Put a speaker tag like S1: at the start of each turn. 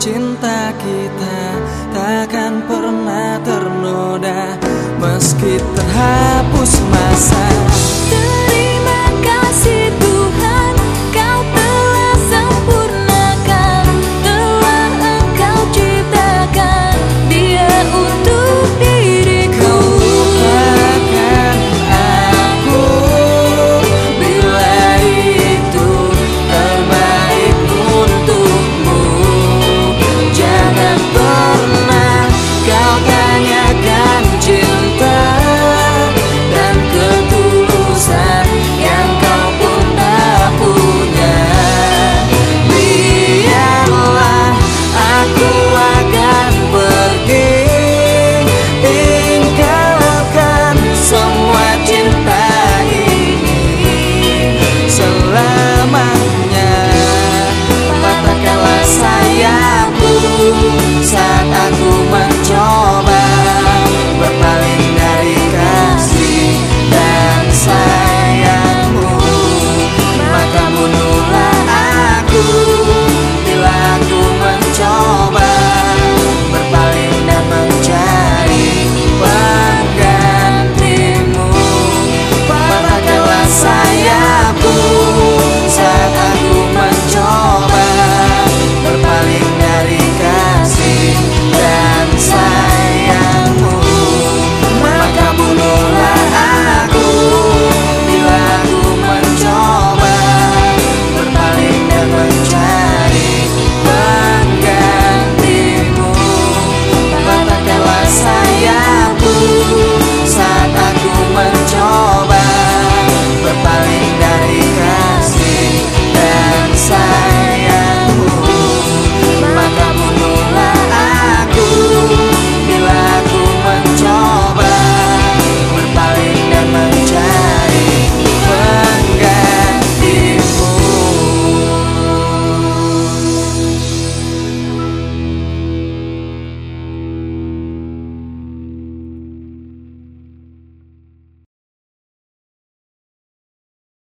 S1: cinta kita Takkan pernah ternoda. Meski terhapus masa